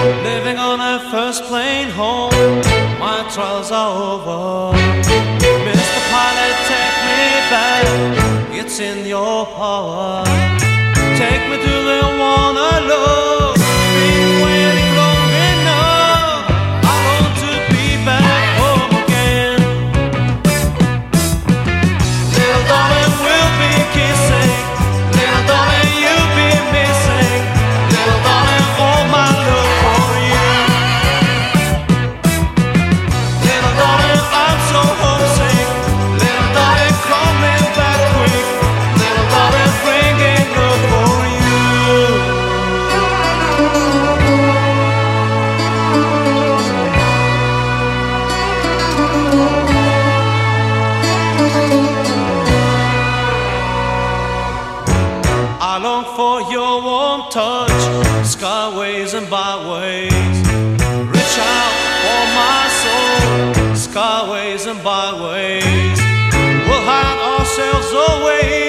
Living on a first plane home, my trials are over. Mr. Pilot, take me back, it's in your power. I long for your warm touch, skyways and byways. Reach out for my soul, skyways and byways. We'll hide ourselves away.